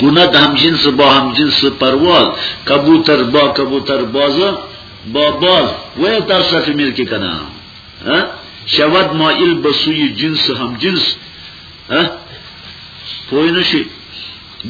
کند همجنس با همجنس پرواز کبوتر با کبوتر باز با باز و در صف ملکی کنه شود مائل بسوی جنس همجنس ها پوه نه شي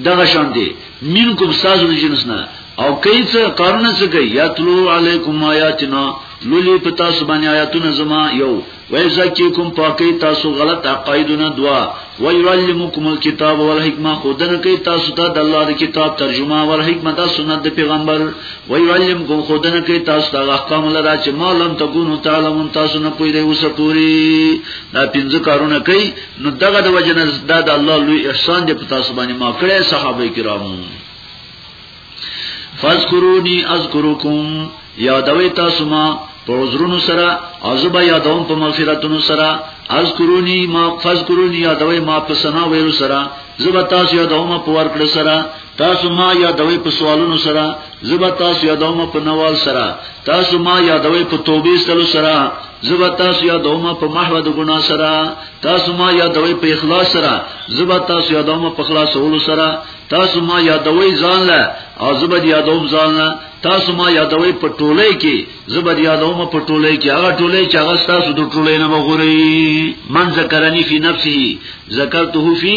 دغه شان دي منکم ساز د جنس نه او کای څه کارونه څه کوي یا تلو علیکم آیاتنا لولی په تاسو باندې آیاتونه زما یو وای زکیکم پاکی تاسو غلط عقایدونه دوا وای علمکم الكتاب والحکمه خودنه کوي تاسو ته د الله د کتاب ترجمه او حکمت او سنت د پیغمبر وای علمکم خودنه کوي تاسو ته احکام لرا چې ما لم تکونو تعلمون تاسو نه پوهیږئ اوسه پوری دا پنځه کارونه کوي نو دغه د وجنه دا د الله لوی احسان دی په تاسو باندې ما کړی صحابه کرامو فذكروني اذكركم یادوي تاسو ما په عذرونو سره عذاب یادوم په مغفرتونو سره اذكروني ما فذكروني یادوي ما په سنا ویلو سره زبتا سو یادوم په ورکړه سره تاسو ما یادوي په سوالونو سره زبا تاسو یادوم په نوال سره تاسو ما یادوي په توبې سره سره زبا تاسو یادوم په محو د ګنا سره تاسو ما یادوي په اخلاص سره زبا تاسو یادوم په خلاصولو سره تاسو ما یادوي ځان له او زبا یادوم ځان له تاسو ما یادوي په ټولې کې زبا یادوم په ټولې کې هغه ټولې چې هغه تاسو د ټولې نه مغوري من ذکرنی فی نفسه ذکرته فی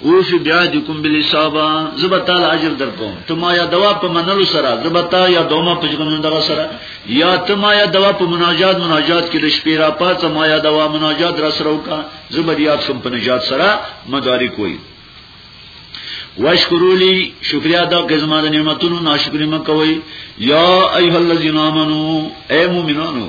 او فی بیادکم بالاصابه زبتال اجر درکوم ته ما یا دوا په منلو سره زبتا یا دوما په ژوند دغه سره یا ته ما یا دوا په مناجات مناجات کې د شپې را پاتې ما یا دوا مناجات را سره وکا زبریات کوم په نجات سره مدارک وای واشکرو لی شکریا دا قزما د نعمتونو ناشکری مکوئ یا ایها الذین آمنو اے مومنانو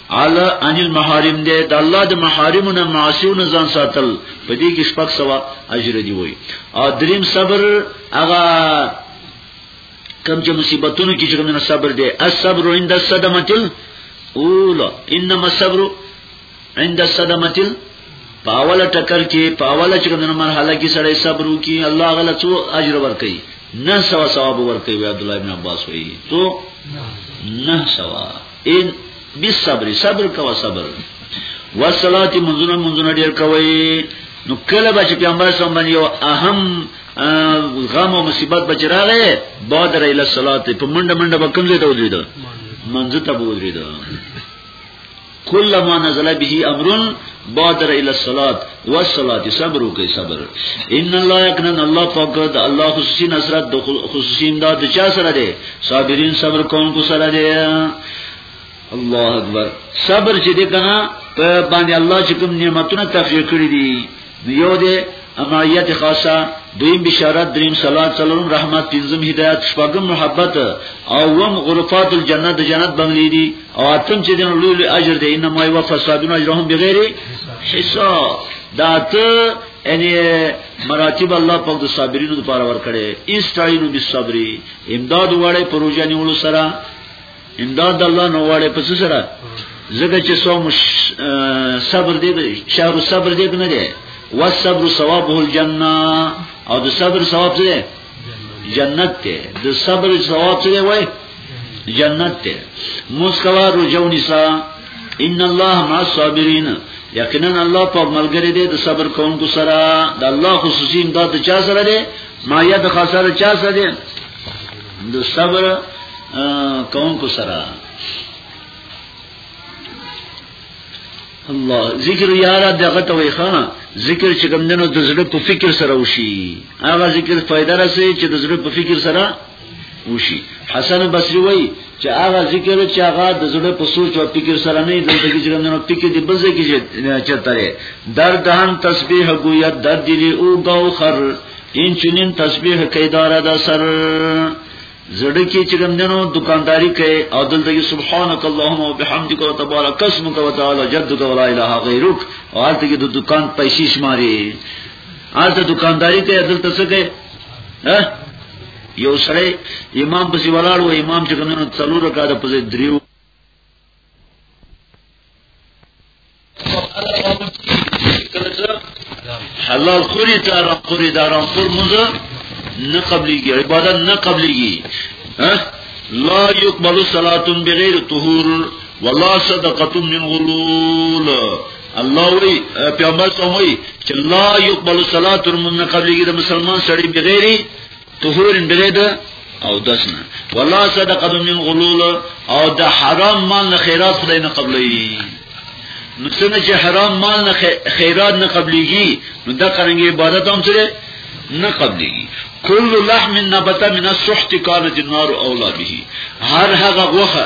اعلی ان المحارم دې د الله د محارمونو معاصیونو ځان ساتل په دې کې شپږ سوا اجر دی وای او دریم صبر هغه کم چې مصیبتونو کې چې کوم صبر دی الصبر عند الصدمه الاولى انما الصبر عند الصدمه پاوله ټکر کې پاوله چې کوم مرحله کې سړی صبر وکي الله غل څو اجر ورکړي نه سوا ثواب ورکړي عبد الله بن عباس وایي تو نه سوا ان بالصبر صبر کوه صبر والصلاه منذنا منذنا ډیر کوي نو کله به چې پیغمبر صلی الله علیه وسلم اهم غم او مصیبت بچ راغې بادر اله صلاه په منډه منډه به کوم ځای ته ودرېدو منځ ته به ودرېدو کله ما نزل به امرن بادر اله صلاه والصلاه صبر وکي صبر ان الله يكنن الله پاک د الله خصوصي نصرت د خصوصي امداد چا سره دی صابرین صبر کوونکو سره دی الله اکبر صبر چې دې کنه په باندې الله چې کوم نعمتونه تفریح کړی دي یو دې امایت خاصه دویم بشارت دریم صلات سلام رحمت پنځم هدایت شپږم محبت او وم غرفات الجنت جنت بنلی دي او اتم چې دین لوی لوی اجر دی انما یو فسادون اجرهم بغیر حساب دا ته یعنی مراتب الله پاک د صابرینو لپاره ورکړي استعینوا بالصبر امداد وړي پروژه نیولو سره امداد الله نو وړي پس سره زګه چې سو مش... صبر دی شهر صبر دی نه دی والصبر ثوابه الجنه او د صبر ثواب دی جنت دی د صبر ثواب څه دی وای جنت ته مستوا رجو نساء ان الله مع الصابرین یقینا الله په ملګری دی د صبر کوونکو سره د الله خصوصي امداد چا سره دی ما یاد خسر چا سره دی د صبر کوونکو سره الله ذکر یارا دغه ته وای خان ذکر چې کوم دنو د زړه په فکر سره وشي هغه ذکر فائدہ رسي چې د زړه په فکر سره وشي حسن بصری وای چې هغه ذکر چې هغه د زړه په سوچ او فکر سره نه د دې چې ګندنو فکر دی بل ځای کې چتره درد هم تسبیح گویا درد دی او گوخر این چنین تسبیح کیدار د سر زړه کې چې ګندنو دکانداری کوي او دلته کې سبحانك اللهم وبحمدك وتبارك اسمك وتعالى جدك ولا اله غيرك او هلته کې د دکان پیسې شماري هلته دکانداری کوي دلته څه کوي ها یو سره امام پسې ولاړ و امام چې کنه څلور رکعات پسې دریو حلال خوری ته را خوری دارم خور مونږ نه قبليږي عبادت نه قبليږي ها لا يقبل صلاه بغیر طهور ولا صدقه من غلول الله وی پیغمبر صلی الله علیه چې لا يقبل صلاه من قبلګي د مسلمان سړي بغیر طهور بغیر او دسنه ولا صدقه من غلول او د حرام مال نه خیرات خدای نه قبلې نو څنګه چې حرام مال نه خیرات نه قبلېږي نو د قرنګي عبادت هم سره نه قبلېږي کل لحم نبت من السحت كانت النار اولى به هر هغه غوخه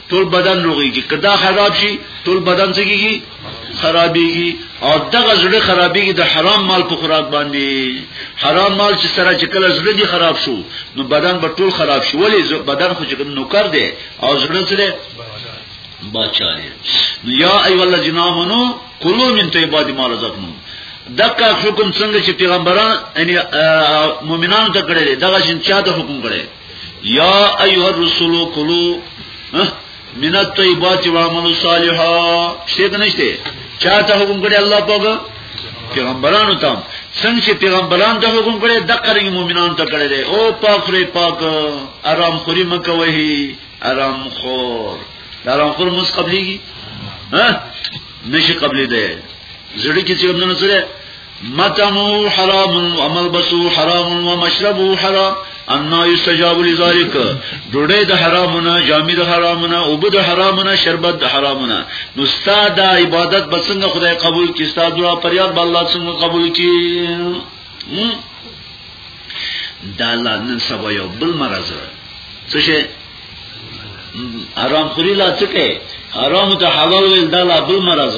ټول بدن روغيږي کدا خراب شي ټول بدن څګيږي خرابيږي او دغه زړه خرابيږي د حرام مال په خوراک باندې حرام مال چې سره چې کله زړه دي خراب شو نو بدن به ټول خراب شي ولی بدن خو چې نوکر دی او زړه سره بچا دی نو یا ای والله جنامنو کلو من طیبات ما رزقناکم دغه حکم څنګه چې پیغمبران یعنی مؤمنانو ته کړی دغه شین چا ته حکم کړی یا ایها الرسول کلو من الطیبات واعملوا صالحا شته نشته چاته حکم کړی الله پاک پیغمبرانو ته څنګه چې پیغمبران ته حکم کړی د قرنګ مؤمنان ته کړی دی او پاک ری پاک آرام خوري مکه وهي آرام خور آرام خور مس قبليږي ها نشي قبلي دی زړه کې چې کوم نه سره متمو حرام و ملبسو حرام و مشربو حرام انا یستجاب لذالک ډوډۍ د حرامونه جامې د حرامونه او بده حرامونه شربت د حرامونه نو استاد د عبادت به څنګه خدای قبول کړي استاد دعا پریاد به الله څنګه قبول کړي دا لا نن سبا یو بل مرز څه شي حرام خوري لا څه کوي حرام ته حلال ویل دا لا بل مرز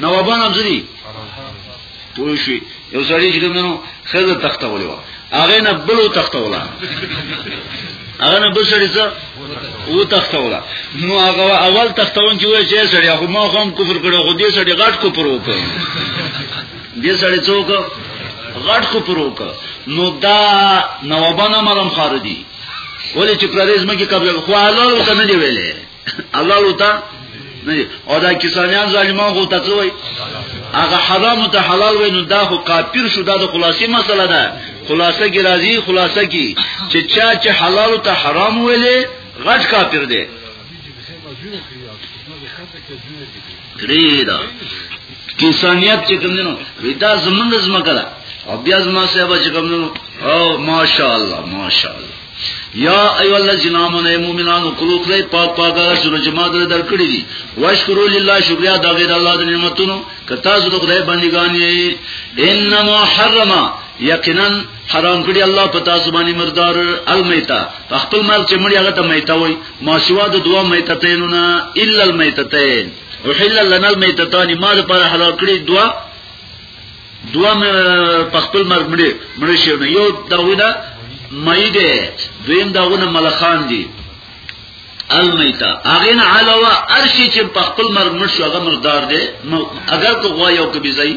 نوابان هم زدي پوه شي یو سړی چې کوم نو خزه تخته ولې و هغه نه بلو تخته ولا هغه نه بل سړی څه و تخته ولا نو هغه اول تختون چې وای چې سړی هغه ما هم کفر کړو خو دې سړی غټ کفر وکړ دې سړی څوک غټ کفر وکړ نو دا نوابانه مرم خاردي ولې چې پردیس مکه قبل خو حلال وکنه دی ویلې الله لوتا او دا کسانیان ظالمان خو ته کوي هغه حرام ته حلال وینو دا خو کافر شو دا د خلاصي مسله ده خلاصه کی راضی خلاصه کی چې چا چې حلال ته حرام ویلې غټ کافر دی درې دا کیسانیت چې کوم دینو ودا زمونږ زمکه ده او بیا زما صاحب چې کوم دینو او ماشاءالله ماشاءالله یا ایو الذین آمنوا المؤمنون کلوا خدای پاک پاک هغه سره چې ما در درکړي دي واشکروا لله شکریا دا غیر الله د نعمتونو کتا زو خدای بندگان یې انما حرما یقینا حرام کړی الله پتا سبحانه مردار المیتا خپل مال چې مړی هغه ته میتا وای ما سوا د دوا میتتینو نه الا المیتتین وحل لنا المیتتان ما د پر حلال کړی دوا دوا په خپل مرګ مړي مړي شو نه یو داویدا مې ده دویم داونه ملخان دي المیتا اغین علاوه ارشی چې په خپل مرګ مړ شو هغه مردار دی اگر کو غوا یو کبي ځای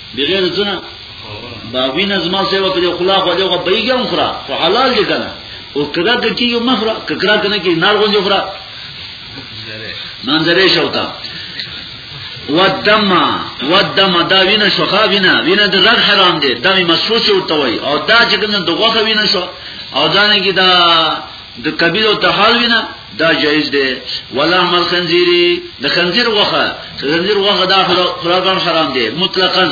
بغیر ځنه دا وینه زما سیوا کې خلا خو دغه بیګم خورا خو حلال دي کنه او کدا ته کیو مخرا ککرا کنه کې نار غونځ خورا منظرې شوتا ودما ودما دا وینه شوخه وینه وینه د رغ حرام دي دا می مسوس او توي او دا چې کنه دغه وینه شو او ځان کې دا د کبیر او تحال وینه دا جایز دی ولا مل خنزیری د خنزیر غوخه خنزیر غوخه دا خرابم حرام دی مطلقاً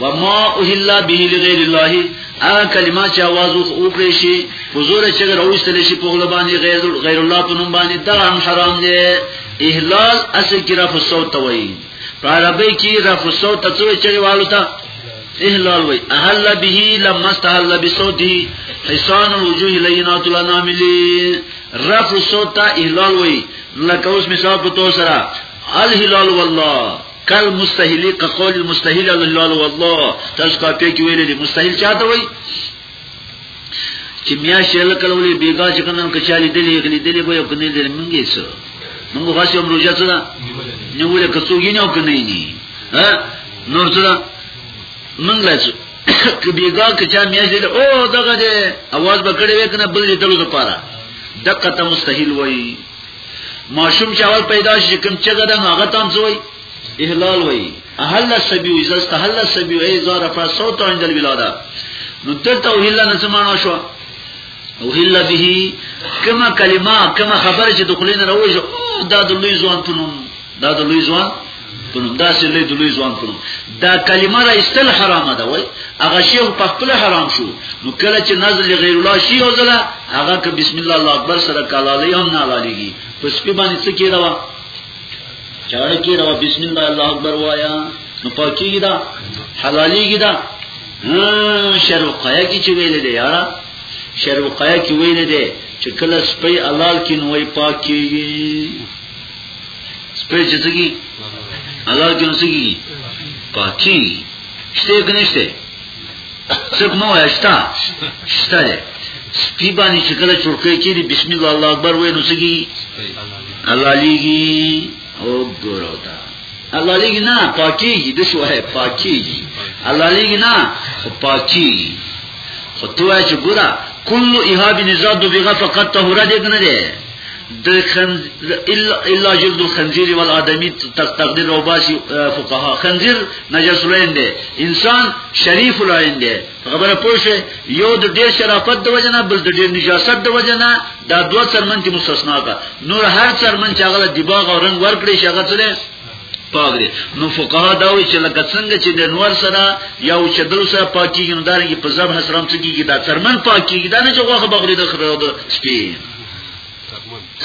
وما اهلا به لغیر الله هغه کلمات چې आवाज وکړي شي حضور چې راوستل شي په غلبان غیر غیر الله په نوم باندې دا هم حرام دی اهلال اصل کې را په صوت توي په عربی کې رفع صوت ته څه چي والو ته اهلال وي اهل به لما استهل بصوته حسان الوجوه لينات الانامل رفع صوت ته اهلال وي لکه اوس مثال په تو سره الهلال والله کل مستحیلی قول المستحیل الهلال والله تاسو کاپی کې ویلې مستحیل چاته وي چې میا شل کلولې بیګا چې کنه کچالي دلی غلي دلی به یو کني دلی منګي سو موږ خاصه عمر روزه څه ده نیولې کڅوګی نه کني ني ها نور څه ده موږ لاس کې بیګا کچا میا شل او دغه دې आवाज بکړې وکنه بل دې دلو لپاره دقه ته مستحیل وای ماشوم چې اول پیدا شي کوم چې غدا هغه تام زوی اهلال وی اهل سبیو ازست اهل سبیو ای زار افرا صوت عند الولاده نو دلته اهل نه سمانو شو اهل به کما کلمه کما خبر چې دخلین روج دا د لوی ځوان په نوم دا د لوی ځوان په نوم دا چې لوی د لوی ځوان په نوم دا کلمه را استل حرام ده وای هغه شی په خپل حرام شو نو کله چې نزل غیر الله شی او زله هغه ک بسم الله الله اکبر سره کالالی هم نه علیږي پس په باندې څه کېدوا چاړه کې راو بسم الله الله اکبر وایا نو پاکیږي دا حلاليږي دا شرقایه کې چې ویل دی یارا شرقایه کې ویل دی چې کله سپي حلال کې نو وي پاکیږي سپي چې څنګه حلال کې نو څنګه پاکي شته کنيشته څوک مو اشتا شته ده سپی باندې چې کله چورکې کې دي بسم الله الله اکبر وې نو سګي الله لګي او ګورو تا الله لګي نه پاکيږي د شوه پاکيږي الله لګي نه پاکيږي خو توای چې ګورا کل اهاب نزاد بغه فقط طهور دې کنه ده د خنز الا الا جلد الخنزير والادمي تقدير او باسي فقها خنزير نجس لین دی انسان شریف لین دی خبره پوښه یو د ډیر شرافت د وجنه بل د ډیر نجاست د وجنه دا دوه څرمن کې مستثنا ده نور هر څرمن چې هغه د باغ او رنگ ورکړي شغه سره پاک دی نو فقها دا وی چې لکه څنګه چې د نور سره یا چې دل سره پاکیږي نو دا رنګ په ذبح سره هم څه کیږي دا څرمن پاکیږي دا نه چې غوخه بغلی د خره د سپی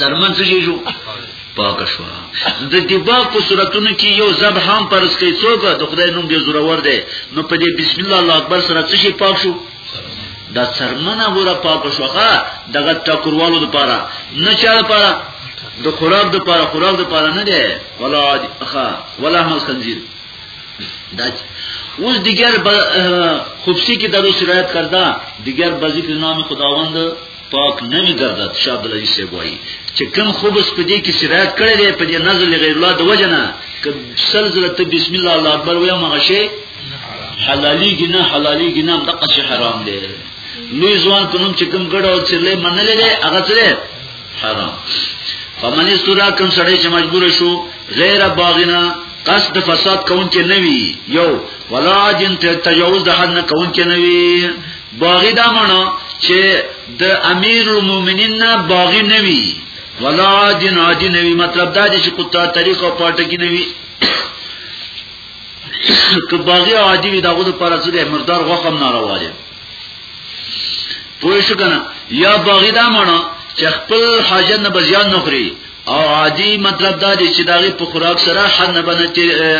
ترمن څه شي شو پاک شو د دباغ په صورتونو کې یو زب هم پرس کوي څوک د خدای نوم دی زورور دی نو په دې بسم الله الله اکبر سره څه شي پاک شو دا څرمنه ګوره پاک شوخه دغه ټکروالو لپاره نه چا لپاره د خراب د لپاره خراب د لپاره نه دی ولا اخا ولا هم خنزیر دا اوس دیگر خوبسی کې درو شرایط کردا دیگر بزی په نام خداوند پاک نه وی ګرځد شاه عبد العزيز صاحب وایي چې کوم خوبس په دې کې سرایت کړی دی په دې نظر غیر الله د وجنه ک سلزله ته بسم الله الله اکبر ویا مغه شی حلالي ګنه حلالي ګنه د قصې حرام دی لوی ځوان په نوم چې کوم ګډ او چرلې منلې دی هغه سره حرام فمن استرا کوم سړی چې مجبور شو غیر باغنا قصد فساد کون کې نوي یو ولا جن تجاوز د حد نه کون کې نوي باغی دا مانا چې د امیر المومنین نه باغی نوی ولا عادن عادی نوی مطلب دا چې قطع طریق او پاټکی نوی که باغی عادی وی داغه د پرسره مردار غوخم ناروا دی پوه شو کنه یا باغی دا مانا چې خپل حاجت نه بزیان نخري او عادی مطلب دا دی چې داغه په خوراک سره حد نه بنه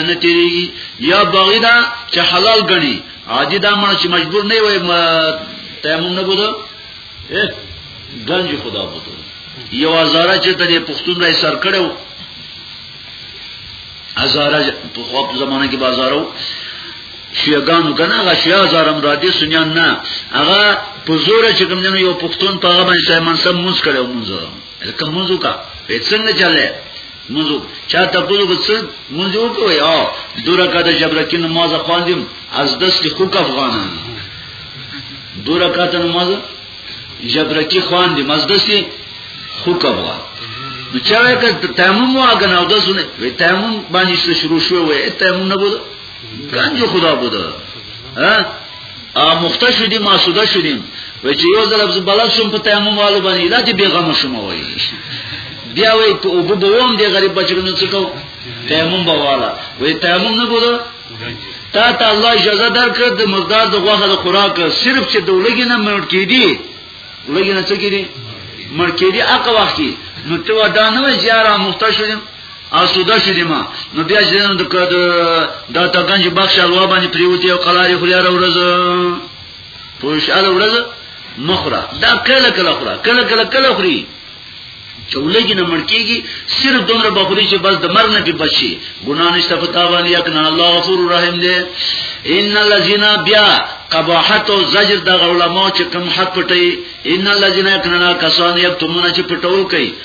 نه تیریږي یا باغی دا چې حلال غني حاجی دا مړ چې مجبور نه وي تیمم نه بوده گنج خدا بوده یو ازاره چې ته پښتون راي سر کړو ازاره په خو په زمانه کې بازارو شیعگانو کنه هغه شیعه زارم را دي سنیان نه هغه په زور چې کوم نه یو پښتون په هغه باندې منصب موږ کړو موږ لکه موږ کا په څنګه چلے منځو چا ته په لوګ څه منځو کوي او دوره کده جبرکی نماز خواندم از دست خوک افغانان دوره کده نماز جبرکی خواندم از دست خوک افغان نو چا وکړ تیمم واګنه او دسونه تیمم باندې شروع شو وې تیمم نه بوله گنج خدا بوده ا مخته شو دي ما سوده شو دي و چې یو ځل په بلد شوم په تیمم والو باندې لا دې بیغمه شوم وای بیا وای په او په ووم دې غریب بچګنو څه کو تیمم بواله وای تیمم نه بوده تا ته الله اجازه درکړه د مقدار د غوخه د خوراک صرف چې دولګي نه مړ کیدی لګي نه څه کیدی مړ کیدی اقوا وخت نو ته ودا نه وای چې یاره مخته شوم اسوده شریما نو بیا ځینو د کډ د تاګنج بخش الوا باندې پریوتی او قلاری خو یاره ورځ پوش ال ورځ مخره دا کله کله خره کله کله کله خوري چولګي نه مړکیږي صرف دومره بخوري چې بس د مرګ نه به بچي ګنا نشته په تاوان یک نه الله غفور رحیم دی ان الذين بیا قباحت او زجر د علماء چې کوم حق پټي ان الذين كنا کسان یکتمون چې پټول کوي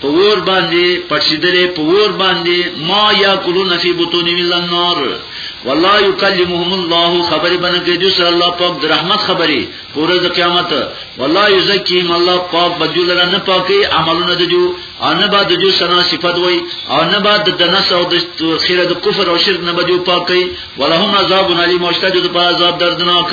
په ور باندې پټسیدلې په ور باندې ما یاکلون فی بطونهم الا النار والله یکلمهم الله خبر بنه کې د سر الله پاک د رحمت خبري پورې د قیامت والله یزکیم الله پاک بدل را نه پاکي عملونه دجو ان بعد دجو سنا صفات وای او نه بعد د نس او د خیره د کفر او شرک نه بجو پاکي ولهم عذاب علیم او شته د عذاب دردناک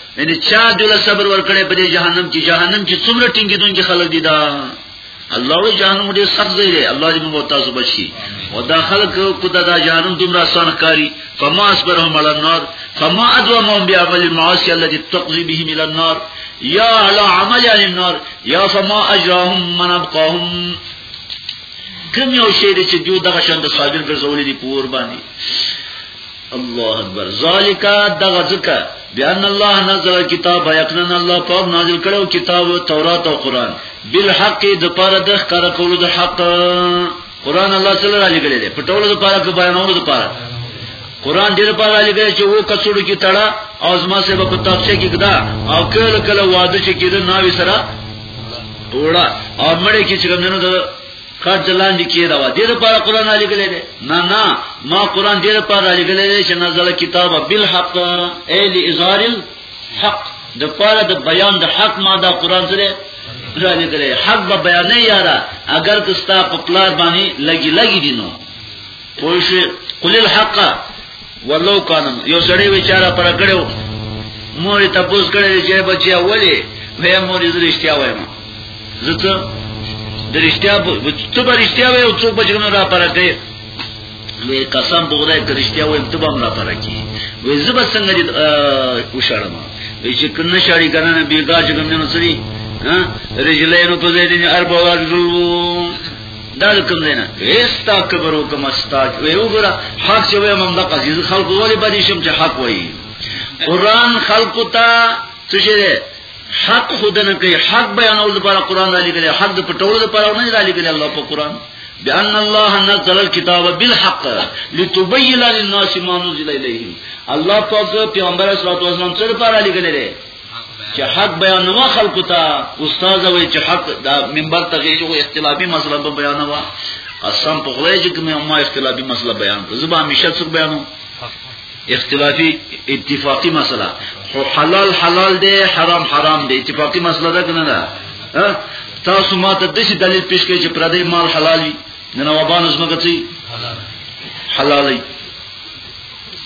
یعنی چا دل صبر ورکړي په جهنم کې جهنم چې څومره ټینګیدونکي خلک دي دا الله وی جهنم ډیر سخت ځای دی الله دې موږ تاسو بچي او دا خلک کو دا جهنم دومره آسان کاری فما اصبرهم علی النار فما ادومهم بعمل المعاصی التي تقضي بهم الى النار یا علی عمل علی النار یا فما اجرهم من ابقاهم کوم یو شی چې دوی دغه شند صابر ګرځولې دي پور باندې الله اکبر ذالک دغه ځکه بیان الله نزل کتاب یقینا الله پاک نازل کړو کتاب تورات او قران بالحق د پاره د ښکار کولو د حق قران الله صلی الله علیه وسلم دی پټولو د پاره په بیانولو د پاره قران دې لپاره لګی چې وو کڅوړو کې تړه او زما سه په تاپچه کې کدا او کله کله واده چې کېده ناوي سره وړه او مړې کې چې ګندنو د خرج لاندې کې دا و دې لپاره قران علی ګلې دي نه نه ما قران دې لپاره علی ګلې دي چې نزل کتاب بالحق ال اظهار الحق د پاره د بیان د حق ما دا قران سره علی ګلې حق به بیان نه یاره اگر که ستا په پلار باندې لګي لګي دي نو پوه شي قل الحق ولو کانم یو سړی وچاره پر کړو مور ته پوس کړی چې بچي اولی وې مور یې درشتیا وایم زته درشتیا ته برشتیا وې او څوک بچنه را پر کړی وې قسم بغدای درشتیا وایم ته بم را پر کړی وې زب څنګه دې وشړم وې چې کنه شاری کنه بیګا چې کوم نه سری ها رجلینو په دې دې اربو ورغلو دا کوم دی نه ایستا کبرو کوم استاد وی وګوره حق چې وی مم د قزیز خلق ولې باندې شم چې حق وی قران خلق ته څه شي حق خودنه کوي حق بیانول لپاره قران را لګل حق د پټول لپاره نه را لګل الله په قران بأن الله نزل الكتاب بالحق لتبين للناس ما نزل إليهم الله پاک پیغمبر صلی الله علیه وسلم سره پر علی غلره چې حق بیانوا خلکو ته استاد وای چې حق دا منبر ته غیږي او اختلافي مسله به بیانوا قسم په خدای چې کومه ما اختلافي مسله بیان کړ زبا همیشه څوک بیانو اختلافي اتفاقی مسله خو حلال حلال دی حرام حرام دی اتفاقی مسله ده کنه ده تاسو ما ته دشي دلیل پیش کړئ چې پردې مال حلال وي نه نوابان زمګه چی حلال وي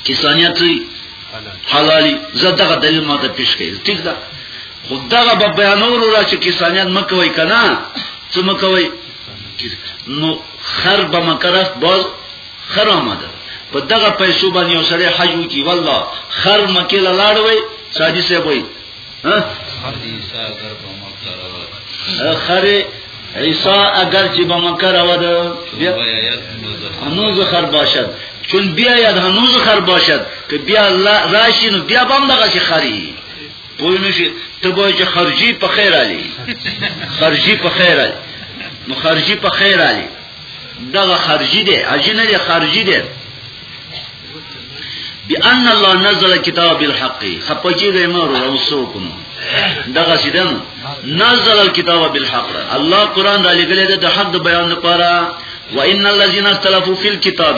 کسانیت سری حلالی زه دغه دلیل ماته پیش کړي ټیک ده خو دغه به بیانور را چې کسانیت مکوي کنه څه مکوي نو خر به مکرف باز خر آمده په دغه پیسو باندې یو سړی حج وکي والله خر مکه لاړوي ساجي سه وي خری عیسی اگر چې به مکر و ده نو زخر باشد چون بیا یاد هنوز خر باشد که بیا الله راشي نو بیا بم دغه شي خري پوه نه شي ته به چې خرجي په خیر علي خرجي په خیر علي نو خرجي په خیر علي دغه خرجي دی اجنه خرجي دی بأن الله نزل کتاب بالحق خپکی گئی ما رو روسو کنو دغه سیدنو نزل الكتاب بالحق الله قران را لګلې ده د حق د بیان لپاره وان الذين اختلفوا في الكتاب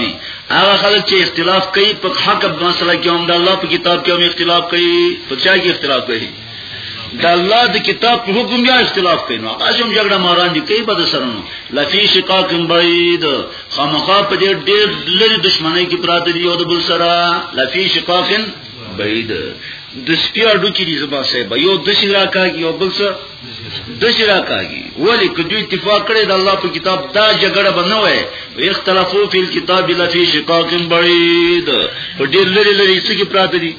هغه خلک چې اختلاف کوي په حق په مسله کې هم د الله په کتاب کې هم اختلاف کوي په چا کې اختلاف کوي د الله د کتاب په حکم بیا اختلاف کوي نو هغه هم جګړه ماران دي کوي په سرونو لفي شقاق بعید خامخا په دې ډېر لري دښمنۍ کې پراته دي یو د بل سره لفي شقاق بعید د سپیا ډو کې دي زبا صاحب یو د شرا کاږي یو بل سره د شرا کاږي ولی که دوی اتفاق کړي د الله په کتاب دا جګړه بنوي اختلافو فی الكتاب لفي شقاق بعید په ډېر لري لري څه کې پراته دي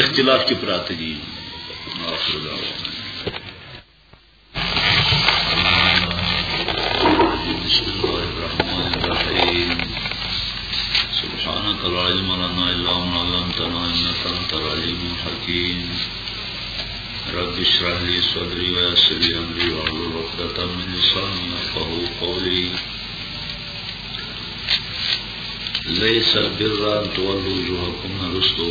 اختلاف کې پراته دي واخر دعوانا بسم الله الرحمن الرحيم سبحانك لا علم لنا إلا ما علمتنا إنك أنت العليم الحكيم رب اشرح لي صدري ويسر لي أمري واحلل عقدة من لساني يفقهوا قولي ليس برا تولو جوهكم نرستو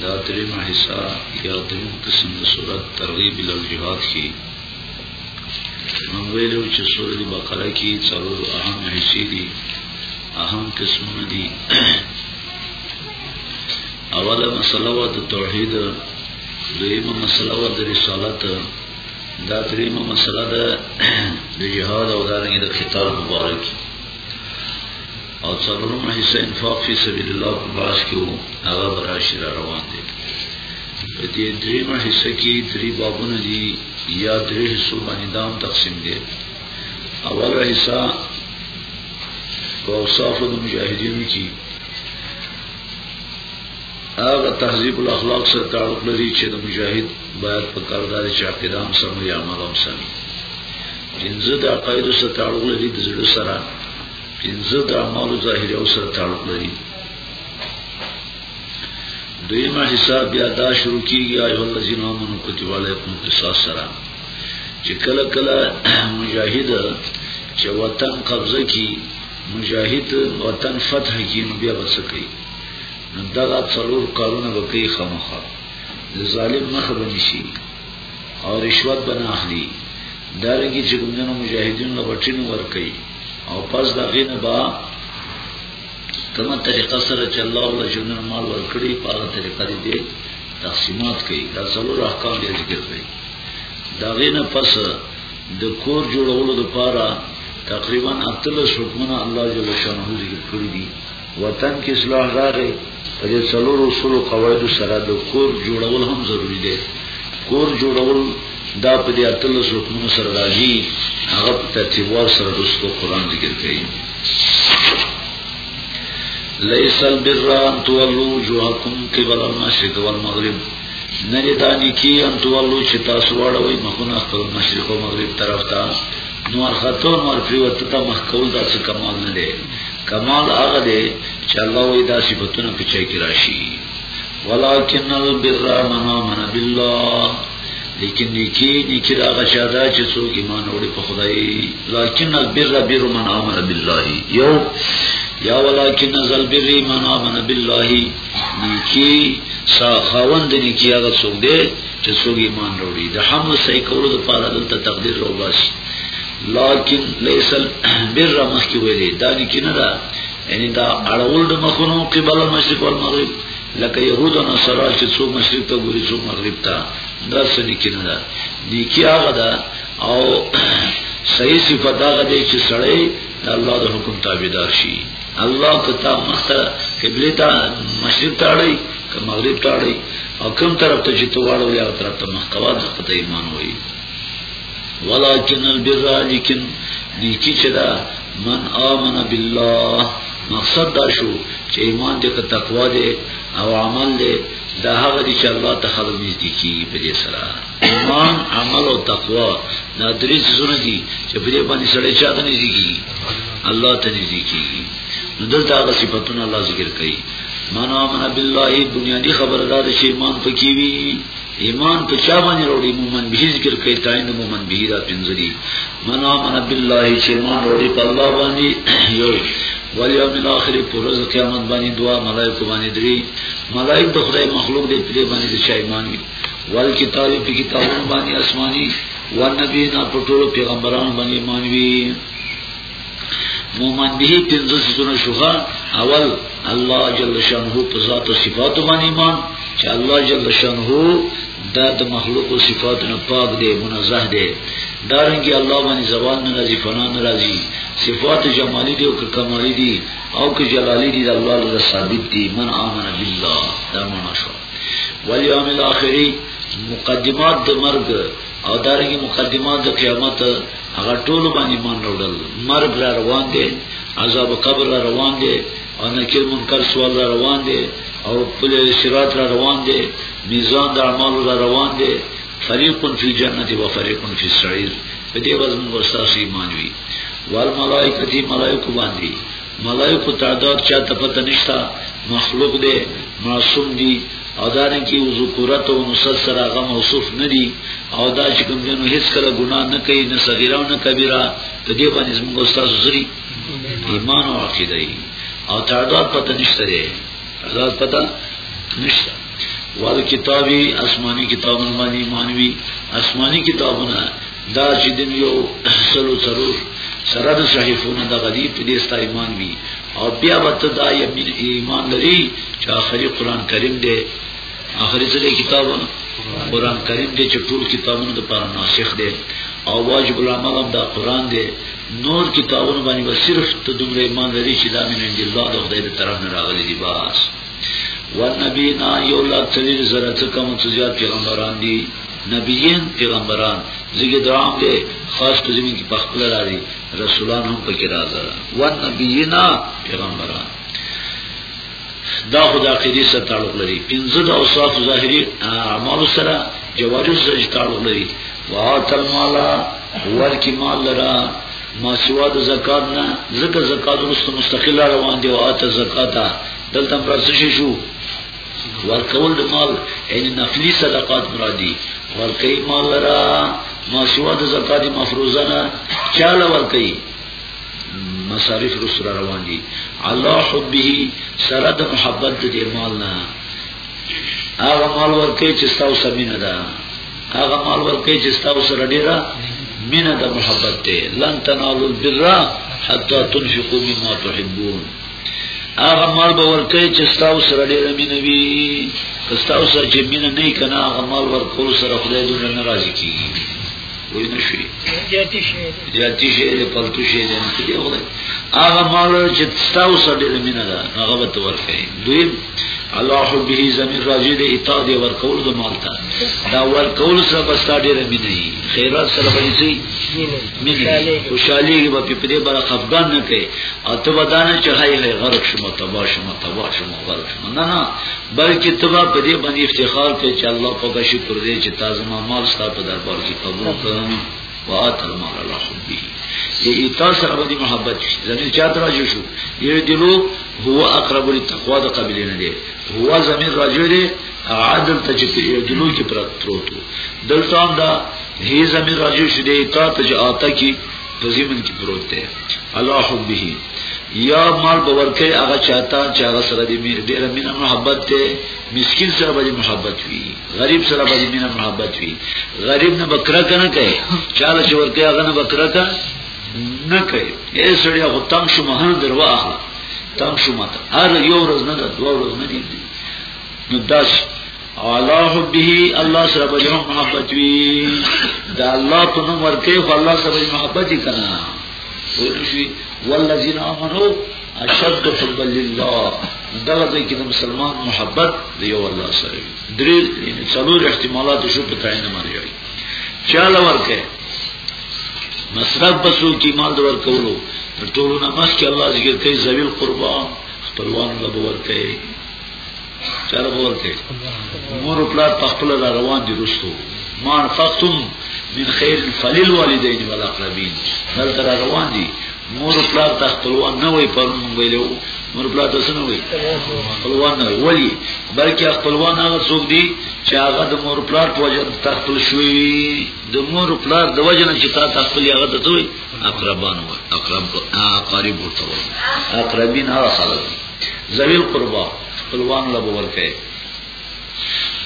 دا دریم حصہ یا دریم قسم د صورت ترغیب ال جهاد کی من ویلو چې سورۃ بقره کې څلور اهم حصے دي اهم قسمونه دي اوله مسله وا د توحید دویمه مسله وا د رسالت دا دریمه مسله ده د جهاد او دارنګ د قتال مبارک او څلورمه حصہ انفاق فی سبیل الله په باس کې وو هغه براشي را روان دي په دې دریمه حصہ کې درې بابونه دي یا درې حصو باندې دام تقسیم دي اوله حصہ په اوصاف د مجاهدینو کې هغه تهذیب الاخلاق سره تعلق لري چې د مجاهد باید په کار دار چې عقیده هم سم وي عمل هم سم وي پنځه د عقایدو سره تعلق لري د زړه سره پنځه د اعمالو ظاهري او سره تعلق لري دویمه حساب بیا دا شروع کیږي ایه الذین آمنوا کتب علیکم القصاص سره چې کله کله مجاهد چې وطن قبضه کی مجاهد وطن فتح کی نو بیا وسکي نو دا څلور کارونه وکړي خامخا د ظالم مخه به نیسي او رشوت به نه اخلي دارنګي چې ګمنو مجاهدینو له بټین ورکړي او پس دا غینه با کومه طریقه سره چې الله ول جنن مال ورکړي په هغه طریقه دې تقسیمات کوي دا څلور احکام دې ذکر کړي دا غینه پس د کور جوړولو لپاره تقریبا اتلس حکمونه الله جل شانه ذکر کړی دي وطن کې اصلاح راغی په دې څلور اصول قواعد سره د کور جوړول هم ضروری دی کور جوړول دا په دې اتل حکمونو سره راځي هغه په ترتیبوار سره رسو قرآن ذکر کوي ليس البر ان تولوا وجوهكم قبل المشرق والمغرب نه دا نیکی ان تولوا چې تاسو واړوي مخونه خپل مشرق او مغرب طرف ته نور خطو نور پریوت ته مخ کول دا څه کمال نه دی کمال هغه دی چې الله وی دا صفاتونه په چا کې راشي ولکن البر من امن بالله لیکن نیکی نیکی دا غشا دا چې څوک ایمان وړي په خدای لکن البر بر من امن بالله یو یا ولکن نزل بر من امن بالله نیکی سا خوند نیکی هغه څوک دی چې څوک ایمان وړي د هم سې کولو لپاره دلته تقدیر راوباسي لكن ليس البر مخکې ویلې دا لیکي نه ده یعنی دا اړول د مخونو قبل المشرق والمغرب لکه يهود او نصارا چې څو مشرق ته ګوري څو مغرب ته دا څه لیکي نه ده لیکي هغه ده او صحیح صفت هغه دی چې سړی د الله د حکم تابعدار شي الله کتا مخته قبله ته مشرق ته اړي که مغرب ته اړي او کوم طرف ته چې تواړو یا طرف ته مخ کوا د خپل ایمان وایي ولكن البر لیکن نیکی چدا من آمن بالله مقصد دا شو چې ایمان دې په تقوا دې او عمل دې دا هغه دي چې الله ته خلک نږدې کیږي په دې سره ایمان عمل او تقوا دا درې څه دي چې په دې باندې سړی چا ته نږدې کیږي الله ته نږدې کیږي نو دلته هغه صفاتونه الله ذکر کوي من آمن بالله بنیادی خبردار شي ایمان پکې وي ایمان په چا باندې وروړي مومن به ذکر کوي تاین مومن به را پنځري من امن بالله چې ایمان وروړي په الله باندې یو ولیوم الاخر په ورځ قیامت باندې دعا ملائکه باندې دري ملائکه د خدای مخلوق دې په دې باندې چې ایمان وي ول کتاب په کتابونو باندې آسماني ور نبی نه په ټولو پیغمبرانو باندې ایمان وي مومن به پنځه سونه شوخه اول الله جل شانه په ذات او صفات باندې ایمان چې الله جل شانه دا د مخلوق او صفات نه پاک دی منزه دی دارنګي الله باندې زوال نه راځي فنا نه راځي صفات جمالی دی او کمالی دی او که جلالی دی الله لپاره ثابت دی من امن بالله دا معنا شو والیوم الاخری مقدمات د مرګ او دارنګه مقدمات د قیامت هغه ټولو باندې مان وروړل مرګ را روان دی عذاب قبر را روان دی او نکیر منکر سوال را روان دی او پل صراط را روان دی میزان د اعمال را روان دی فریق فی جنت و فریق فی سعیر په دې وزن ورسره ایمان وی والملائکتی ملائکه باندې ملائکو تعداد چاته پته نشته مخلوق دی معصوم دی او دارن کې او ذکورت او نصد سره هغه موصوف نه دي او دا چې کوم دینو هیڅ کله ګناه نه کوي نه صغیره او نه کبیره ته دې باندې زموږ استاد زری ایمان او عقیده ای او تعداد پته نشته دی تعداد پته نشته وال کتابي آسماني کتابونه باندې مانوي آسماني کتابونه دا چې دن یو سلو ترور سره د صحیفو نه دغه دی په دې ستا ایمان وي او بیا به ته دا یمین ایمان لري چې آخري قران کریم دی آخري څه دی کتاب قران کریم دی چې ټول کتابونه د پاره ناسخ دی او واجب العمل هم دا قران دی نور کتابونه باندې به صرف ته دومره ایمان لري چې دا من عند الله د خدای تر طرف نه راغلي دی بس ورنبینا یو لا تلل زرت کوم څه زیات پیغمبران دي نبيين، پيغمبران، ذکر د عام دی خاص په زمين کې پخپله راځي رسولان هم پکې راځه والنبيين، پيغمبران، دا خو د عقیدې سره تعلق لري پنځه د اوصاف ظاهري اعمال سره جوارح سره تعلق لري وات المال ورکی مال لرا ما سوا د زکات نه زکه زکات رسته مستقله روان دی وات زکاتا دلته پرسش شو ورکول د مال ان نفلی صدقات مرادی ورکی مال لرا ما سوا د زکات مفروزه نه چاله ورکی مصارف رسول روان دي الله حبه سره د محبت د مال نه هغه مال ورکی چې تاسو سمینه ده هغه مال ورکی چې تاسو سره ډیره مینه د محبت ده لن تنالوا البر حتى تنفقوا مما تحبون هغه مال به ورکړي چې تاسو سره ډېر مینه وي که تاسو سره چې مینه نه کنا هغه مال ورکول سره خدای دې نه راضي کیږي وای نه شي جاتی شي جاتی شي له پلتو شي نه کیږي هغه مال چې تاسو سره ډېر مینه ده هغه به ورکړي دوی الله به زمين راځي د اتا دی ورکول د مال ته دا ورکول سره بس تا ډیره مینه ای خیرات سره باندې سي مینه خوشالي به په دې بار خفقان نه کوي او ته ودانه چې هاي هاي غرق شما تبا شما تبا شما غرق شما نه نه بلکې ته په دې باندې افتخار کوي چې الله په شکر دې چې تاسو ما مال ستاسو په دربار کې قبول کړم وات المال الله حبي دې تاسو سره باندې محبت شي زمين چا تراجو شو یو دلو هو اقرب للتقوا د قبل نه دی هو زمين راجو دی عادل ته چې یو دلو کې پرات پروتو دلته هم دا هي زمين راجو شو دی تا ته چې آتا کی په زمين کې پروت دی الله حبه یا مال باور کوي هغه چاته چې هغه سره دې ډېر مینه محبت ته مسکین سره باندې محبت وي غریب سره به مینه محبت وي غریب نه بکره کنه کوي چاله چې ورته هغه نه بکره کا نه کوي یې سړی هغه تنگ شو مهان در واخله تنگ شو ماته هر یو ورځ نه ده دوه ورځ نه دي نو داس الله به الله سره به محبت وي دا الله په نوم ورته الله سره محبت وي کنه ورشي والذین آمنو اشد حب لله دغه ځای کې د مسلمان محبت دی او الله سره درې یعنی څلور احتمالات شو په تعین باندې وي چاله ورکه مصرف بسو کی مال د ورکولو ټولو نماز کې الله ذکر کوي ذویل قربان خپلوان له ورکه چاره بولته مور او پلار په خپل را روان دي رسو ما انفقتم من خیر فلیل والدین والاقربین دلته را روان دي مور او پلار ته خپلوان نه وي پر مونږ ویلو مور پلار ته څه نه وي خپلوان نه وي بلکې خپلوان هغه څوک دي چې هغه د مور پلار په وجه تخپل شوی د مور پلار د وجه نه چې تا تخپل هغه ته دوی اقربان و اقرب اقارب ورته اقربین هغه خلک ذوی القربا خپلوانو له به ورکوي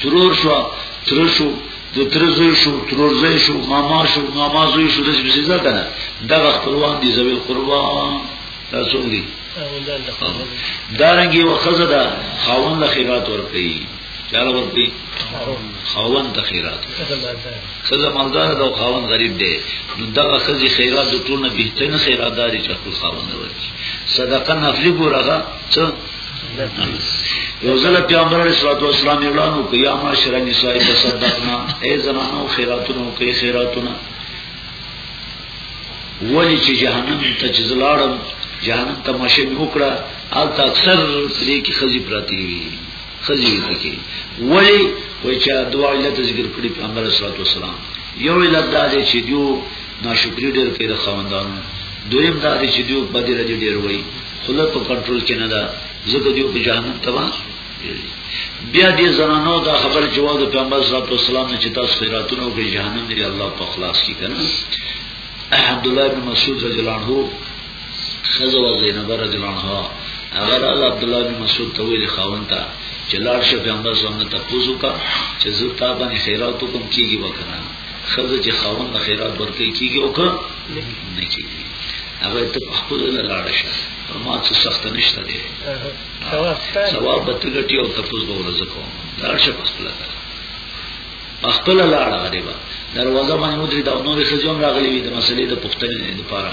ترور شو تر شو د تر زوی شو ترور زوی شو ماما شو ماما زوی شو داسې بسې ځا کنه دغه خپلوان دي ذوی القربا تاسو دي دارنګي وخزه دا خاوند خیرات ورکړي چاره ورته خاوند ته خیرات خزه مالدار دا خاوند غریب دی نو دا خزه خیرات د ټول نه بهترین خیرات داري چې خپل خاوند ورکړي صدقه نفلی ګورغه څه یو ځل پیغمبر علیه الصلاه والسلام اعلان وکړ یا معاشر النساء تصدقنا ای زنانو خیراتونو کوي خیراتونه ولی چې جهنم ته ځلاړم جهنم ته مشه وکړه البته اکثر دې کې خزي پراتی وي خزي پکې ولی وای چې دوا علت ذکر کړی پیغمبر صلی الله علیه وسلم یو علت دا دی چې دیو ناشکری ډیر کوي د خوندانو دویم دا دی چې دیو بدی رجی ډیر وای خلک په کنټرول کې نه ده ځکه دیو په جهنم تبا بیا دې زنانو دا خبر جواب د پیغمبر صلی الله علیه وسلم چې تاسو خیراتونه او جهنم دی الله په خلاص کی کنه عبد الله بن مسعود رضی الله عنه خزه و زینب رضی الله عنها هغه راغله عبدالله بن مسعود ته ویل خاوند ته چې لاړ شه پیغمبر صلی الله علیه وسلم ته پوزو کا چې زه تا باندې خیرات وکم کیږي وکنه خزه چې خاوند ته خیرات ورکړي کیږي او که نه کیږي هغه ته خپل نه لاړ شه ما څه سخت نشته دی ثواب به ته ګټي او تاسو به ورزه کوم لاړ شه په خپل ځای خپل لاړه غریبا دروازه باندې مدري دا نور خزيون راغلي وي د مسلې د پښتنې لپاره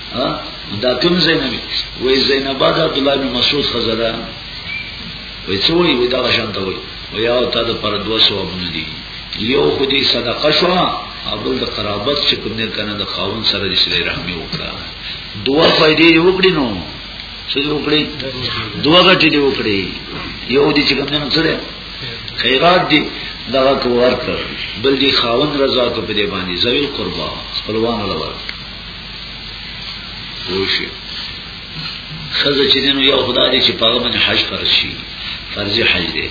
ها دا کوم زینبی وای زینبا د عبد الله بن مسعود خزره وای څو وای دا شان ته وای وای او تا د پر دوه سو ابن دی یو خو دې صدقه شو او بل د قرابت چې کوم نه کنه د خاون سره د سلی رحمی وکړه دوه فائدې وکړي نو څه وکړي دوه غټې دی وکړي یو دې چې کوم نه سره خیرات دی دا کو ورکړ بل دې خاون رضا کو په دې باندې زویل قربا خپلوان لور وشي خزه چې دینو یو خدای دې چې پاغه باندې حج فرض شي فرض حج دی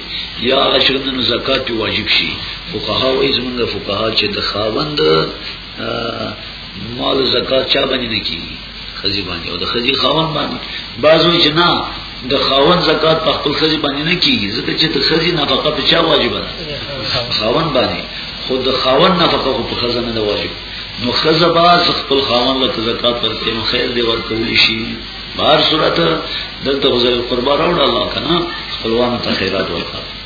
یا هغه چې دینو زکات په واجب شي فقها وایي زمونږ فقها چې د خاوند مال زکات چا باندې نه کیږي خزي باندې او د خزي خاوند باندې بعضو چې نه د خاون زکات په خپل خزي باندې نه کیږي ځکه چې د خزي نفقه په چا واجب ده خاون باندې خود د خاون نفقه په خزانه نه واجب ده نو خزه با ز خپل خاوند له زکات ورکړي نو خیر دی ورکول شي بهر صورت دلته غزل قربان راوړ الله کنه خپلوان ته خیرات ورکړه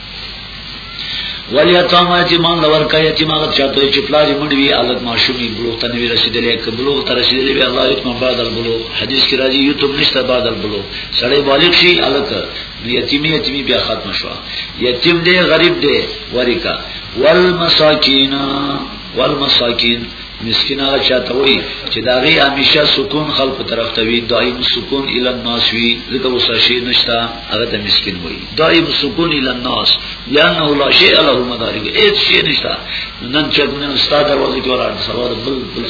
ولیا تاما یتیمان لور کا یتیمان چاته چې پلاج مړوي الګ ماشومی بلوغ ته نوی رسیدلې ک بلوغ ته رسیدلې وی الله یتم بعد البلوغ حدیث کې راځي یوتوب نشته بعد البلوغ سړی بالغ شي الګ یتیمی یتیمی بیا ختم شو یتیم دی غریب دی وریکا والمساکین والمساکین مسکین هغه چاته وي چې دا غي همیشه سکون خلق طرف ته وي دایم سکون ال الناس وي ځکه وسه شي نشتا هغه ته مسکین وي دایم سکون ال الناس لانه لا شیء له مدارک هیڅ شي نشتا نن چې موږ استاد دروازه کې وران سوار بل بل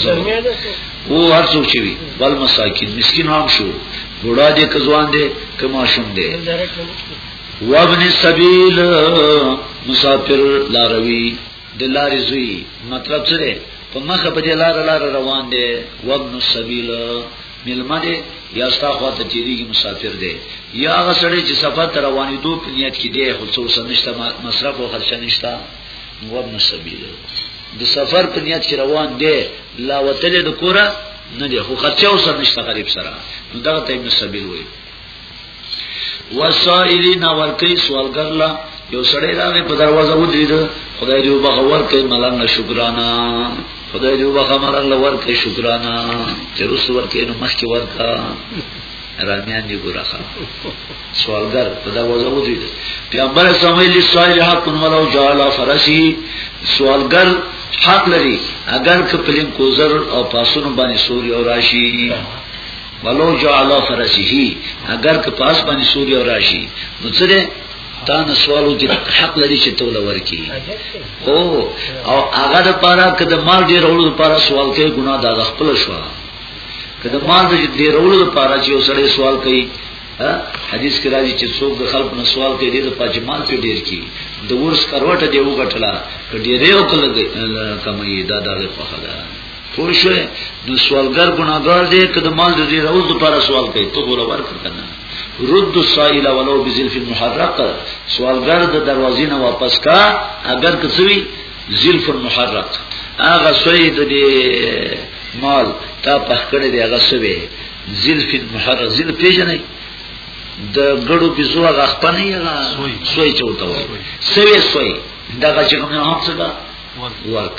او هر څوک چې وي بل مساکین مسکین هم شو بوډا دې کزوان دې کما شوم دې وابن سبیل مسافر لاروی د لارې زوی مطلب څه دی په مخه په دې لار لار روان دی وابن السبيل ملما دی یا ستا خواته تیریږي مسافر دی یا هغه سړی چې سفر ته روانې دوه په نیت کې دی خو څو سمشته مصرف او خرچه نشته وابن السبيل د سفر په نیت کې روان دی لا وتل د کوره نه دی خو خرچه او سر نشته غریب سره نو دغه ته ابن السبيل وایي وسائلین ورکی سوالګر لا یو سړی راغی په دروازه ودرید خدای دې وبخور کوي ملنګ شکرانا خدای دې وبخا مرغ لور کې شکرانا چې رس ور کې نو مخ کې ورکا رامیان دی ګورخه سوالګر په دا وځه ودی پیغمبر سمایل سایل حق ولو جعل فرسی سوالګر حق لري اگر که پلین کوزر او پاسونو باندې سوري او راشي ولو جعل فرسه اگر که پاس باندې سوري او راشي نو څه ده تا نه سوالو چې حق لري چې توله ورکی او او هغه د پاره کده مال ډیر اولو د پاره سوال کوي ګناه دا خپل شو کده مال ډیر اولو د پاره چې وسړی سوال کوي حدیث کې راځي چې څوک د خلق نه سوال کوي د پاجمان ته ډیر کی د ورس کروټه دی وګټلا ډیره او کله کمې دا دا په خدا پوه شوې نو سوالګر ګناګار دی که د مال د دې راوز لپاره سوال کوي ته غوړه ورکړ کنه رد السائل ولو بذلف محرق سوالګر د دروازې نه واپس کا اگر که سوي ذلف محرق هغه سوي د دې مال تا پخ کړی دی هغه سوي ذلف محرق ذل پیژنې د ګړو بيزو هغه خپنه یې سوي چوتاوي سوي سوي دغه چې کوم نه هم څه ورک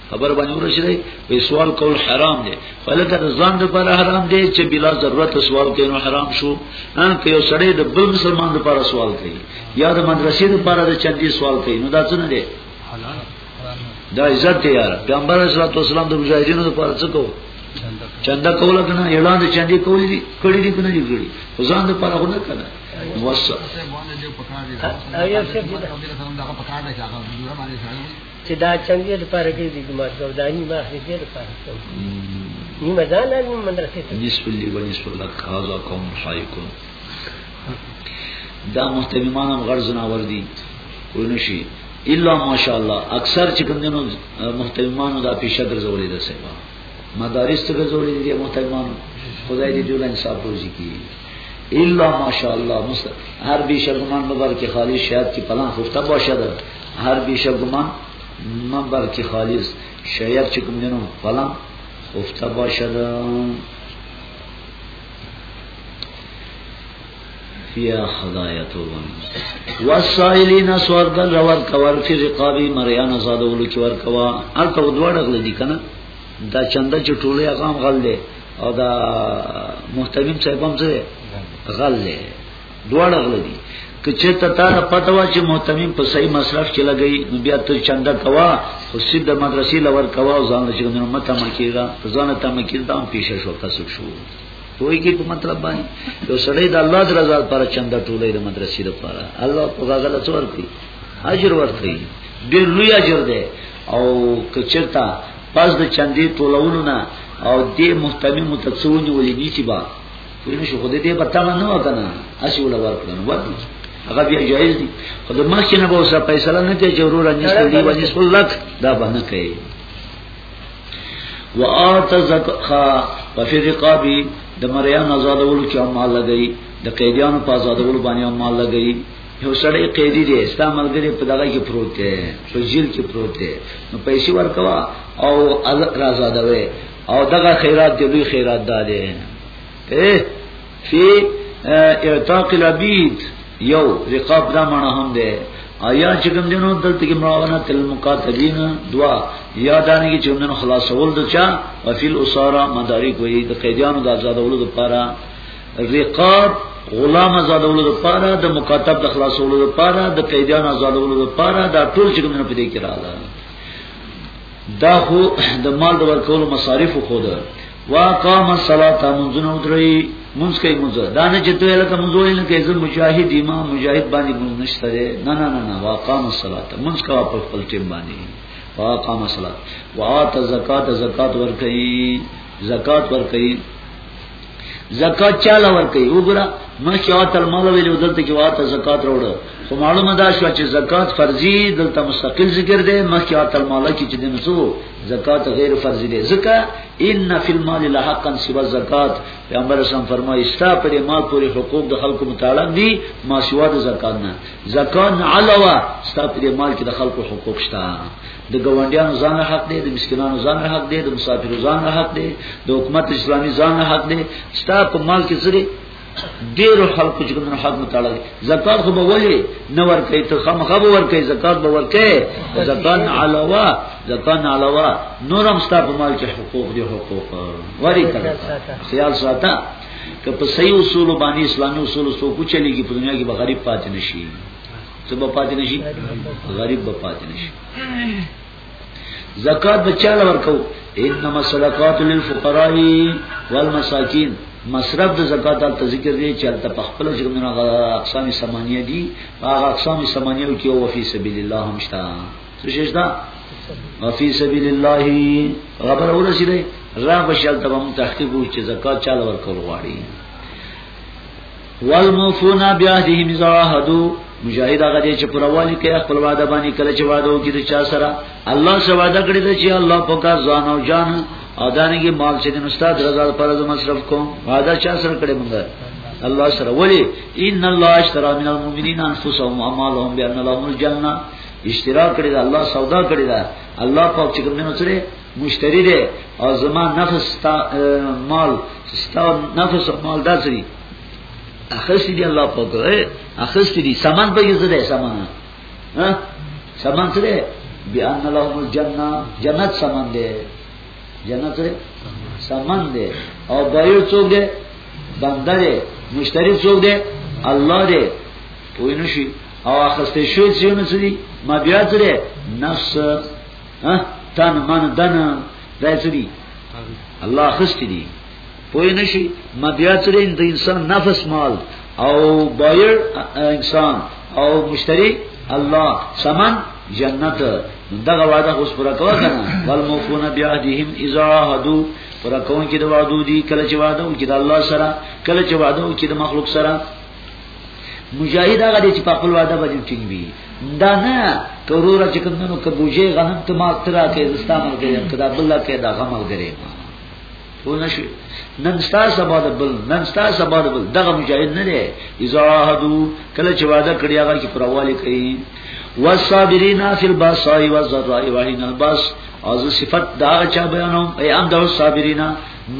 خبر باندې ورشي په سوال کول حرام دي ولکه د ځان لپاره حرام دي چې بلا ضرورت سوال کوي نو حرام شو ان که یو سړی د بل مسلمان لپاره سوال کوي یا د مدرسې لپاره د چندي سوال کوي نو دا څنګه دي دا عزت دی یار پیغمبر صلی الله علیه وسلم د مجاهدینو لپاره څه کوو چنده کوله کنه اعلان د چندي کولې دي کړي دي کنه دي کړي ځان د پاره غوډه کنه وسه چې دا څنګه د پاره کې دي ما سودانی ما هیڅ د پاره کوم نیمه ځان لازم مدرسې ته نصف اللي ونصف لك هذا قوم شایکون دا مهتممان هم غړ زناور دي ونشي الا ماشاءالله اکثر چې کوم دینو مهتممانو دا پیشه ګرځولې ده سبا مدارس ته ګرځولې دي مهتممانو خدای دې جوړ انصاف روزي کی الا ماشاءالله هر بی شرمن مبارک خالی شاید کی پلان خفته باشه ده هر بیشه گمان نه بلکه خالص شاید چې کوم دینو فلان خفته باشد فیا خدای توبه وسائلین سوار دل رور کور فی رقابی مریان آزادولو کی ور کوا البته ودوړ غل دي کنه دا چنده چې ټوله هغه غل دي او دا محتمم صاحب هم څه غل دي دواړه غل دي که چې ته تا نه پته وا چې محتمم په صحیح مصرف کې لګي نو بیا ته چنده کوا خو سید د مدرسې لور کوا او ځان چې نو مت ما کیږي ځان ته ما کیږي دام پیښه شو کسب شو وای کی په مطلب باندې یو سړی د الله د رضا لپاره چنده ټولې د مدرسې لپاره الله په غزل څور کوي اجر ورکړي ډېر لوی اجر دی او که چرتا پس د چندې ټولولو نه او دې محتمم متڅونی ولې نیسی با پوه شو خو دې په تمه نه وکنه اسی ولا ورکړنه ورته هغه بیا جایز دي خو د ماشین به اوسه فیصله نه کوي چې ورور نشته دی و نشته لک دا باندې کوي وآت زکا وفي رقابي د مریان آزادولو کې مال لګي د قیدیانو په آزادولو باندې مال لګي یو سړی قیدی دی ستا ملګری په دغه کې پروت دی په جیل کې پروت دی نو پیسې ورکوا او آزادوي او دغه خیرات دی لوی خیرات دا دی اے فی اعتاق العبید یو رقاب دا معنی هم دی آیا چې کوم دینو دلته کې مراونه تل مقاتلین دوا یا دانه کې چې نن خلاصول دچا او فیل اسارا مدارک وې د قیدانو د آزادولو لپاره رقاب غلام آزادولو لپاره د مکاتب د خلاصولو لپاره د قیدانو آزادولو لپاره دا ټول چې کوم نه پدې کې راغله دا خو د مال د ورکولو مصارف خو ده واقام الصلاه منځنه ودري منځ کوي منځ دا نه چې ته لکه منځ ولې نه کوي زه مجاهد امام مجاهد باندې منځ نشته نه نه نه نه واقام الصلاه منځ کا په خپل ټیم باندې واقام الصلاه وات زکات زکات ور کوي زکات ور کوي زکات چاله ور کوي وګوره مخکې او تل مال ویلو دلته کې واته زکات راوړ خو معلومه ده شو چې زکات فرضي دلته مستقل ذکر دی مخکې او تل مال کې چې د نسو زکات غیر فرضي دی ځکه ان فی المال لحقا سوا زکات پیغمبر اسلام فرمایي ستا پر مال پورې حقوق د خلکو متعلق دي ما سوا د زکات نه زکات علاوه ستا پر مال کې د خلکو حقوق شته د ګوانډیانو ځان له حق دی د مسکینانو ځان له حق دی د مسافرو ځان له حق دی د حکومت اسلامي ځان له حق دی ستا په مال کې زری ډیر خلک چې کوم حق متعلق زکات خو به ولي نه ور کوي ته خام خو ور کوي زکات به ور کوي زکات علاوه زکات علاوه نورم ستا په مال کې حقوق دي حقوق وری کړه خیال ساته که په صحیح اصول باندې اسلامي اصول سو کو چلیږي په دنیا کې به غریب پاتې نشي څه به پاتې نشي غریب به پاتې نشي زکات به چاله ورکو انما صدقات للفقراء والمساکین مصرف د زکات ته ذکر دی چې تل په خپل چې موږ اقسام سمانیه دي هغه اقسام سمانیه کې او فی سبیل الله هم شته څه شي دا فی سبیل الله غبر ورسیدي را بشل ته هم تحقیق چې زکات چاله ورکول غواړي والموفون بعهدهم اذا عاهدوا مجاهد هغه دې چې پروالی کوي خپل وعده باندې کله چې وعده وکړي د چا سره الله سره وعده کړی دی چې الله په کا ځان او جان او دانګي مال چې د استاد رضا پر از مصرف کوم وعده چا سره کړی مونږ الله سره ولی ان الله اشترى من المؤمنین انفسهم واموالهم بان لهم الجنه اشترا کړی دا الله سودا کړی دا الله پاک چې کوم نه سره مشتری دی او زما نفس تا مال ستا نفس مال داسري اخستی دی الله پاک اے اخستی دی سامان به یزه ده سامان ها سامان سره بیان لهم الجنه جنت سامان ده جنت سره سامان ده او بایو څوک ده بنده ده مشتری څوک ده الله ده پوی نشي او اخسته شو چې نو څه دي ما بیا ترې نفس ها تن من دنا دای څه دي الله خسته دي پوی نشي مبيع څه دی د انسان نفس مال او بایر انسان او مشتری الله سمن جنت دغه وعده اوس پر کوه کنه والموفون بیاهدهم اذا هدو پر کوون کې د وعده دي کله چې وعده وکړي د الله سره کله چې وعده وکړي د مخلوق سره مجاهد هغه دي چې په خپل وعده باندې ټینګ وي دا نه کرور چې کوم نو کبوجه غنم ته ما ترا کې زستامل کې کدا بل کې دا غمل ګرې ما پوه نه شي نن ستا سبا د بل نن ستا سبا د بل دغه مجاهد نه دی اذا عهدو کله چې وعده کړی هغه چې پرواله کوي والصابرین فی الباساء والضراء وحین الباس او صفت دا چا بیانو ای ام دو صابرین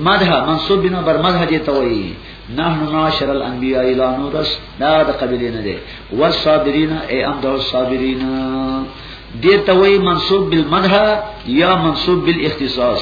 مدح منصوب بنا بر مدح دی توئی نحن ناشر الانبیاء لا نورس دا د قبیله نه دی والصابرین ای ام دو صابرین دی توئی منصوب بالمدح یا منصوب بالاختصاص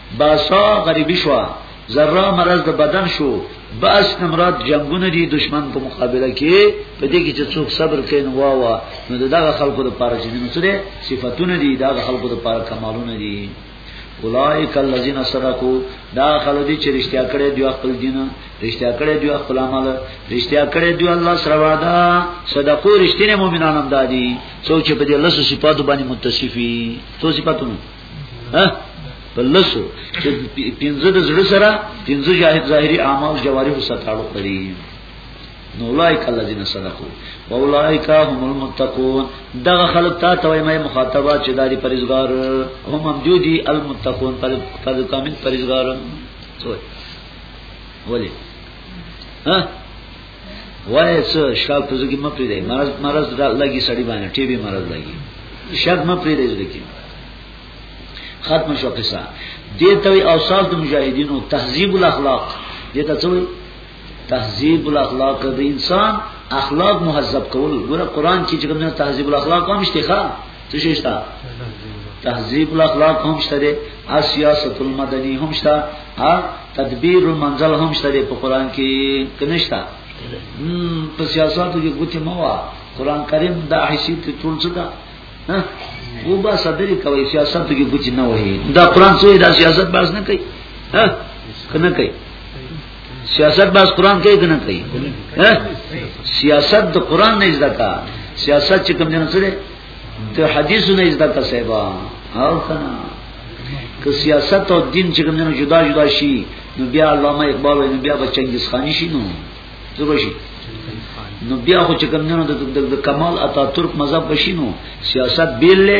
باسا غریبی شو ذره مرض د بدن شو باس نه مراد جنگونه دي دشمن په مقابله کې په دې کې چې څوک صبر کوي نو واوا نو دغه خلکو د پاره چې نو سره صفاتونه دي دا خلکو د پاره کمالونه دي اولائک الذین صدقوا دا خلک دي چې رښتیا کړي دی خپل دین رښتیا کړي دی خپل عمل رښتیا کړي دی الله سره وعده صدقو رښتینه مؤمنان هم دادي څوک چې په دې لاسو صفاتو باندې متصفي څو صفاتونه ها په لسو چې پنځه د زړه سره پنځه جاهد ظاهري اعمال جوارح سره تعلق لري نو اولائک الذین صدقوا واولائک هم المتقون دا خلق تا توي مې مخاطبه چې داري پرېزګار هم هم جو دي المتقون پر پر کامل پرېزګار ولی ها وای څه شکل په ځګي مې پرې دی مرز مرز لګي سړی باندې ټي بي مرز لګي شرط مې پرې دی ځکه ختم شو قصه دې ته اوصاف د مجاهدینو تهذیب الاخلاق دې ته څه وایي تهذیب الاخلاق د انسان اخلاق مهذب کول ګوره قران کې چې کومه تهذیب الاخلاق هم شته ښا څه شي شته تهذیب الاخلاق هم شته دی سیاست المدنی هم شته ا تدبیر المنزل هم شته دی په قران کې کنيشتا په سیاستو کې ګوتې موا قران کریم دا حیثیت ته ټول څه ده و با صدرې کوي سیاست کې ګوتې نه وایي دا قران څه دا سیاست باز نه کوي ها کنه کوي سیاست باز قران کوي کنه کوي سیاست د قران نه زده کا سیاست چې کوم جن سره د حدیثو نه زده کا سیبا او کنه که سیاست او دین چې کوم جن جدا جدا شي نو بیا علامه اقبال نو بیا بچنګیز خانی شي نو زه شي نو بیا خو چې کوم جن د کمال اتا ترک مذهب بشینو سیاست بیل له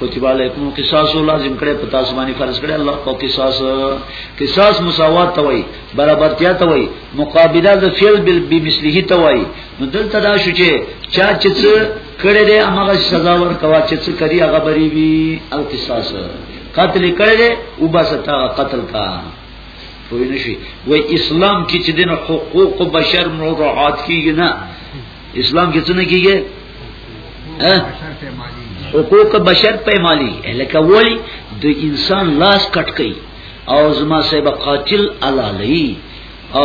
کتب علیکم قصاص لازم کړي په تاسو باندې فرض کړي الله کو قصاص قصاص مساوات ته وای برابرتیا ته وای مقابله د فعل بل بمثله ته وای نو دلته دا شو چې چا چې څه کړي دې هغه سزا ورکوا چې څه کړي هغه بری وی او قصاص قتل کړي دې او بس تا قتل کا پوه نشي وای اسلام کې چې دین حقوق بشر مراعات کیږي نه اسلام کې څه نه کیږي حقوق بشر په مالی لکه ولی د انسان لاس کټ کړي او زما صاحب قاتل علالي او